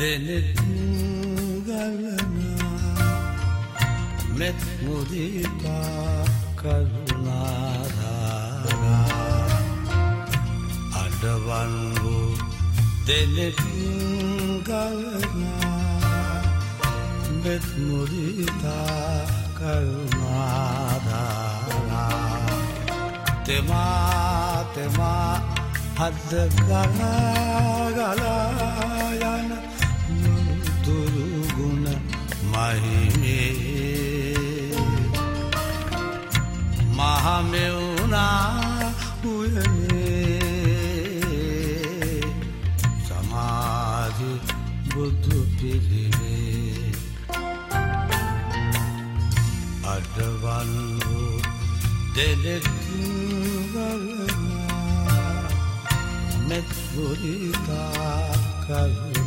දෙනෙත් ගලනා මෙත් මුදිතා කරුණාධාරා අඩවන් වූ දෙනෙත් ගලනා මෙත් මුදිතා කරුණාධාරා තෙමා තෙමා හද්ද ගලාගලා යන තුරුගුණ මහිනේ මහමෙවුනා උයනේ සමාධි බුදු පිරිවේ අඩවන් වූ දෙනෙත්වලනා මෙත්පුරිතා කරුණාධාරා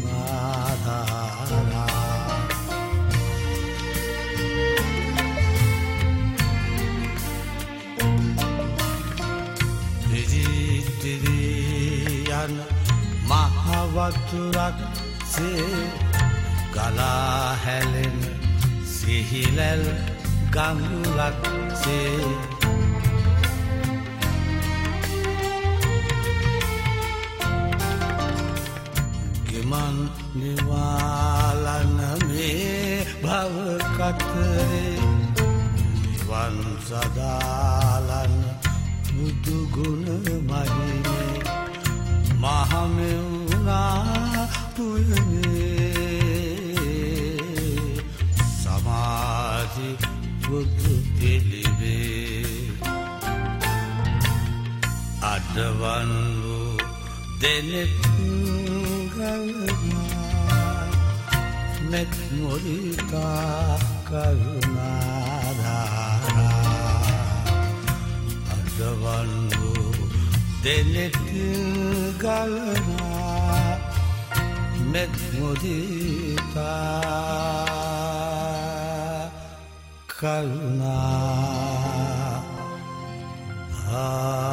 යන මහවතුරක් සේ ගලා හැලෙන සිහිලැල් ගංගුලක් සේ. ගෙමන් නිවාලන මේ භවකතරේ නිවන් සදාලන්න බුදුගුණ මහිනේ බුදු පිළිවේ අඩවන් වූ දෙනෙත් ගලනා මෙත් මොරිකා කරුණාධාරා අඩවන් වූ දෙනෙත් ගලනා මෙත් kalna. Ah.